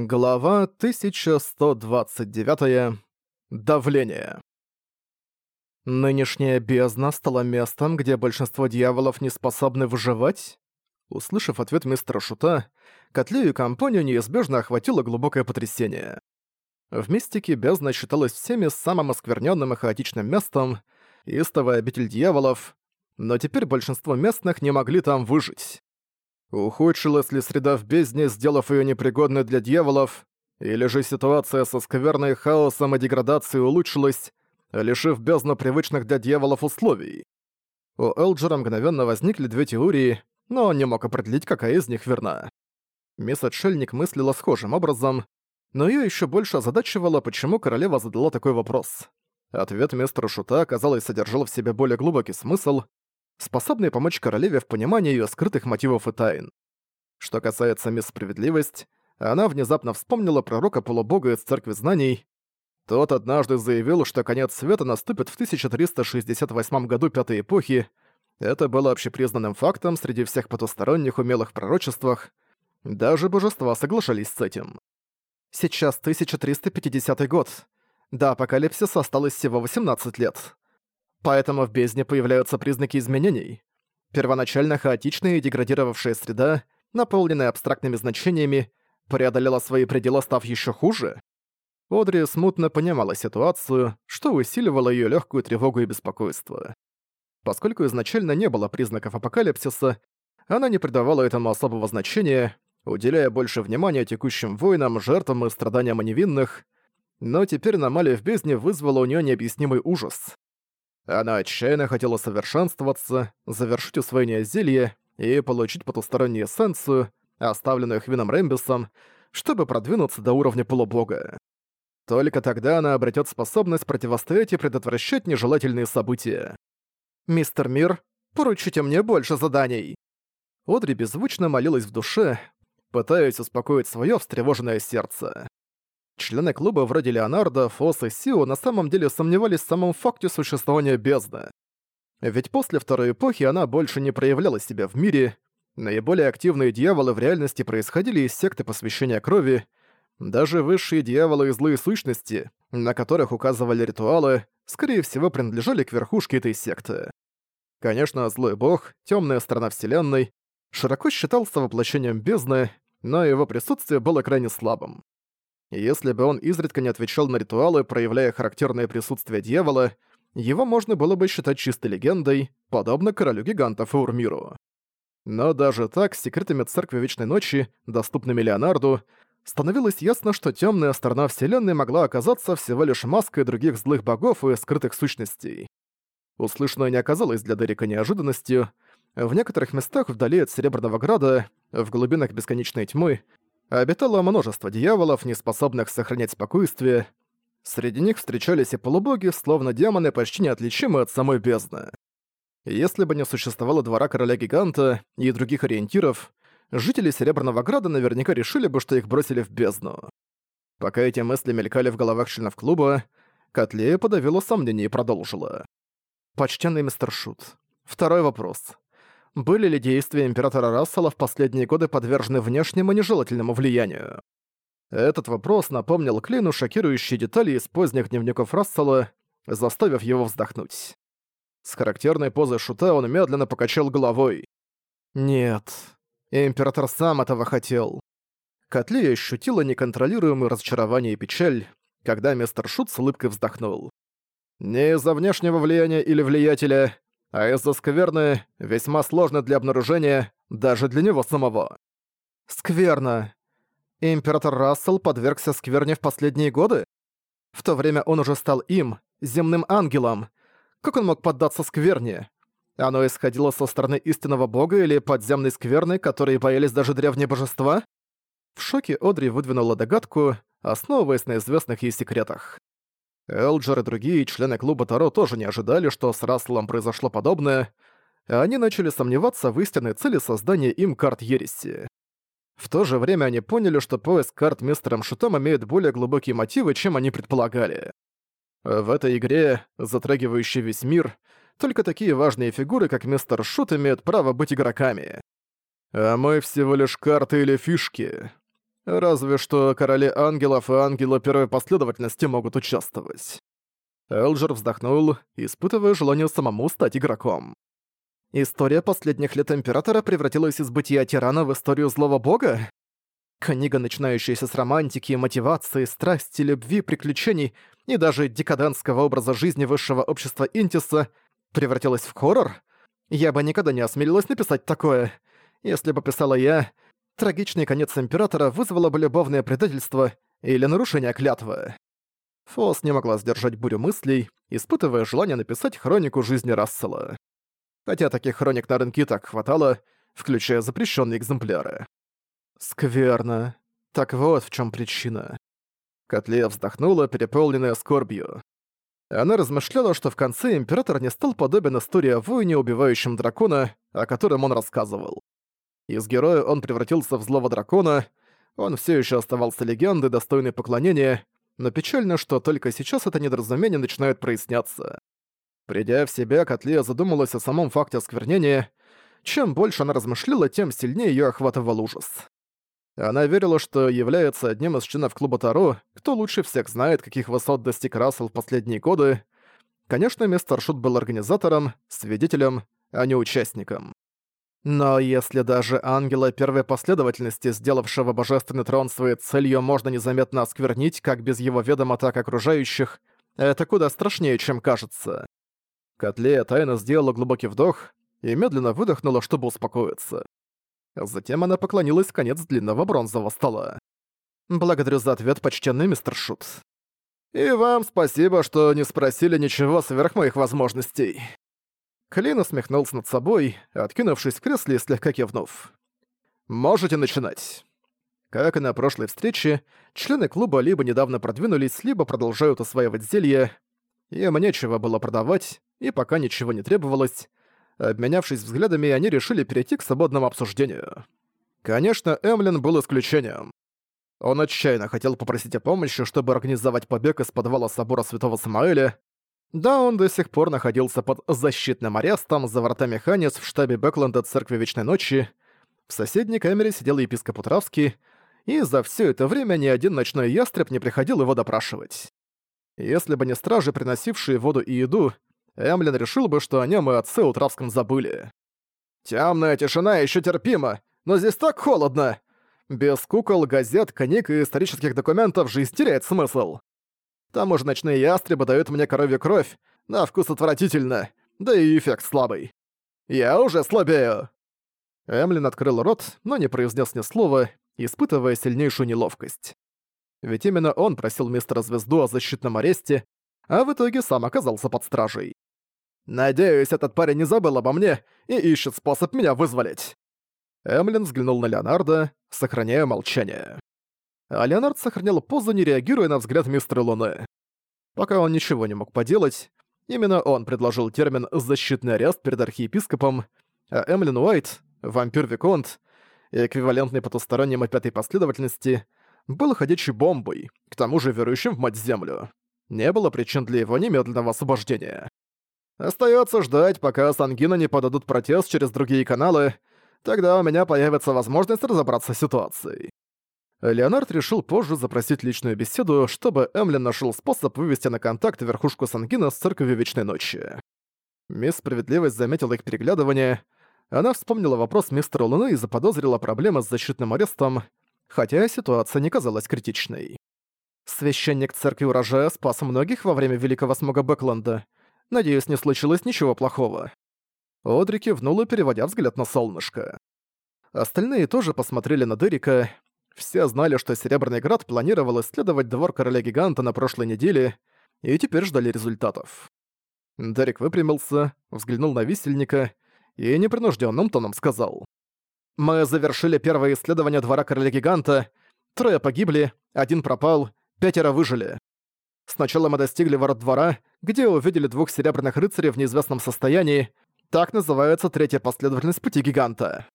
Глава 1129. Давление. «Нынешняя бездна стала местом, где большинство дьяволов не способны выживать?» Услышав ответ мистера Шута, Котлею и компанию неизбежно охватило глубокое потрясение. В мистике бездна считалась всеми самым оскверненным и хаотичным местом, истовая обитель дьяволов, но теперь большинство местных не могли там выжить. Ухудшилась ли среда в бездне, сделав ее непригодной для дьяволов, или же ситуация со скверной, хаосом и деградацией улучшилась, лишив бездну привычных для дьяволов условий? У Элджера мгновенно возникли две теории, но он не мог определить, какая из них верна. Мисс Отшельник мыслила схожим образом, но ее еще больше озадачивало, почему королева задала такой вопрос. Ответ мистера Шута, казалось, содержал в себе более глубокий смысл, способные помочь королеве в понимании ее скрытых мотивов и тайн. Что касается мисс Справедливость, она внезапно вспомнила пророка-полубога из Церкви Знаний. Тот однажды заявил, что конец света наступит в 1368 году Пятой Эпохи. Это было общепризнанным фактом среди всех потусторонних умелых пророчествах. Даже божества соглашались с этим. Сейчас 1350 год. До апокалипсиса осталось всего 18 лет. Поэтому в бездне появляются признаки изменений. Первоначально хаотичная и деградировавшая среда, наполненная абстрактными значениями, преодолела свои пределы, став еще хуже. Одри смутно понимала ситуацию, что усиливало ее легкую тревогу и беспокойство. Поскольку изначально не было признаков апокалипсиса, она не придавала этому особого значения, уделяя больше внимания текущим войнам, жертвам и страданиям невинных, но теперь аномалия в бездне вызвала у нее необъяснимый ужас. Она отчаянно хотела совершенствоваться, завершить усвоение зелья и получить потустороннюю эссенцию, оставленную Хвином Рэмбисом, чтобы продвинуться до уровня полубога. Только тогда она обретет способность противостоять и предотвращать нежелательные события. «Мистер Мир, поручите мне больше заданий!» Одри беззвучно молилась в душе, пытаясь успокоить свое встревоженное сердце. Члены клуба вроде Леонардо, Фос и Сио на самом деле сомневались в самом факте существования бездны. Ведь после Второй Эпохи она больше не проявляла себя в мире, наиболее активные дьяволы в реальности происходили из секты посвящения крови, даже высшие дьяволы и злые сущности, на которых указывали ритуалы, скорее всего, принадлежали к верхушке этой секты. Конечно, злой бог, темная сторона Вселенной, широко считался воплощением бездны, но его присутствие было крайне слабым. Если бы он изредка не отвечал на ритуалы, проявляя характерное присутствие дьявола, его можно было бы считать чистой легендой, подобно королю гигантов Урмиру. Но даже так, с секретами Церкви Вечной Ночи, доступными Леонарду, становилось ясно, что темная сторона Вселенной могла оказаться всего лишь маской других злых богов и скрытых сущностей. Услышанное не оказалось для Дерека неожиданностью. В некоторых местах вдали от Серебряного Града, в глубинах Бесконечной Тьмы, обитало множество дьяволов, не способных сохранять спокойствие. Среди них встречались и полубоги, словно демоны, почти неотличимы от самой бездны. Если бы не существовало двора короля-гиганта и других ориентиров, жители Серебряного Града наверняка решили бы, что их бросили в бездну. Пока эти мысли мелькали в головах членов клуба, Котлея подавила сомнение и продолжила. «Почтенный мистер Шут, второй вопрос были ли действия императора Рассела в последние годы подвержены внешнему нежелательному влиянию. Этот вопрос напомнил Клину шокирующие детали из поздних дневников Рассела, заставив его вздохнуть. С характерной позой шута он медленно покачал головой. «Нет, император сам этого хотел». Котлея ощутила неконтролируемое разочарование и печаль, когда мистер Шут с улыбкой вздохнул. «Не из-за внешнего влияния или влиятеля, а из-за скверны весьма сложно для обнаружения даже для него самого. Скверно. Император Рассел подвергся скверне в последние годы? В то время он уже стал им, земным ангелом. Как он мог поддаться скверне? Оно исходило со стороны истинного бога или подземной скверны, которые боялись даже древние божества? В шоке Одри выдвинула догадку, основываясь на известных ей секретах. Элджер и другие члены клуба Таро тоже не ожидали, что с Расселом произошло подобное, а они начали сомневаться в истинной цели создания им карт Ереси. В то же время они поняли, что поиск карт мистером Шутом имеет более глубокие мотивы, чем они предполагали. В этой игре, затрагивающей весь мир, только такие важные фигуры, как мистер Шут, имеют право быть игроками. А мы всего лишь карты или фишки. Разве что короли ангелов и ангелы первой последовательности могут участвовать. Элджер вздохнул, испытывая желание самому стать игроком. История последних лет Императора превратилась из бытия тирана в историю злого бога? Книга, начинающаяся с романтики, мотивации, страсти, любви, приключений и даже декадентского образа жизни высшего общества Интиса, превратилась в хоррор? Я бы никогда не осмелилась написать такое. Если бы писала я, трагичный конец Императора вызвало бы любовное предательство или нарушение клятвы. Фос не могла сдержать бурю мыслей, испытывая желание написать хронику жизни Рассела. Хотя таких хроник на рынке так хватало, включая запрещенные экземпляры. Скверно. Так вот в чем причина. Котлея вздохнула, переполненная скорбью. Она размышляла, что в конце император не стал подобен истории о воине, убивающем дракона, о котором он рассказывал. Из героя он превратился в злого дракона, он все еще оставался легендой, достойной поклонения, но печально, что только сейчас это недоразумение начинает проясняться. Придя в себя, Котлия задумалась о самом факте осквернения. Чем больше она размышляла, тем сильнее ее охватывал ужас. Она верила, что является одним из членов клуба Таро, кто лучше всех знает, каких высот достиг Рассел в последние годы. Конечно, мистер Шут был организатором, свидетелем, а не участником. Но если даже ангела первой последовательности, сделавшего божественный трон своей целью, можно незаметно осквернить, как без его ведома, так и окружающих, это куда страшнее, чем кажется. Котлея тайно сделала глубокий вдох и медленно выдохнула, чтобы успокоиться. Затем она поклонилась в конец длинного бронзового стола. «Благодарю за ответ, почтенный мистер Шут». «И вам спасибо, что не спросили ничего сверх моих возможностей». Клейн усмехнулся над собой, откинувшись в кресле и слегка кивнув. «Можете начинать». Как и на прошлой встрече, члены клуба либо недавно продвинулись, либо продолжают осваивать зелье. Им нечего было продавать, и пока ничего не требовалось. Обменявшись взглядами, они решили перейти к свободному обсуждению. Конечно, Эмлин был исключением. Он отчаянно хотел попросить о помощи, чтобы организовать побег из подвала собора Святого Самаэля, да, он до сих пор находился под защитным арестом за вратами Ханис в штабе Бэкленда Церкви Вечной Ночи. В соседней камере сидел епископ Утравский, и за все это время ни один ночной ястреб не приходил его допрашивать. Если бы не стражи, приносившие воду и еду, Эмлин решил бы, что о нем и отце Утравском забыли. «Тёмная тишина еще терпима, но здесь так холодно! Без кукол, газет, книг и исторических документов жизнь теряет смысл!» Там уж ночные ястребы дают мне коровью кровь, на вкус отвратительно, да и эффект слабый. Я уже слабею!» Эмлин открыл рот, но не произнес ни слова, испытывая сильнейшую неловкость. Ведь именно он просил мистера Звезду о защитном аресте, а в итоге сам оказался под стражей. «Надеюсь, этот парень не забыл обо мне и ищет способ меня вызволить!» Эмлин взглянул на Леонардо, сохраняя молчание а Леонард сохранял позу, не реагируя на взгляд мистера Луны. Пока он ничего не мог поделать, именно он предложил термин «защитный арест» перед архиепископом, а Эмлин Уайт, вампир-виконт, эквивалентный потусторонним и пятой последовательности, был ходячей бомбой, к тому же верующим в мать-землю. Не было причин для его немедленного освобождения. Остается ждать, пока Сангина не подадут протест через другие каналы, тогда у меня появится возможность разобраться с ситуацией. Леонард решил позже запросить личную беседу, чтобы Эмлин нашел способ вывести на контакт верхушку Сангина с церковью Вечной Ночи. Мисс Справедливость заметила их переглядывание. Она вспомнила вопрос мистера Луны и заподозрила проблемы с защитным арестом, хотя ситуация не казалась критичной. «Священник церкви урожая спас многих во время Великого Смога Бэкленда. Надеюсь, не случилось ничего плохого». Одри кивнула, переводя взгляд на солнышко. Остальные тоже посмотрели на Дерека, все знали, что Серебряный Град планировал исследовать двор короля-гиганта на прошлой неделе, и теперь ждали результатов. Дерек выпрямился, взглянул на висельника и непринужденным тоном сказал. «Мы завершили первое исследование двора короля-гиганта. Трое погибли, один пропал, пятеро выжили. Сначала мы достигли ворот двора, где увидели двух серебряных рыцарей в неизвестном состоянии. Так называется третья последовательность пути гиганта.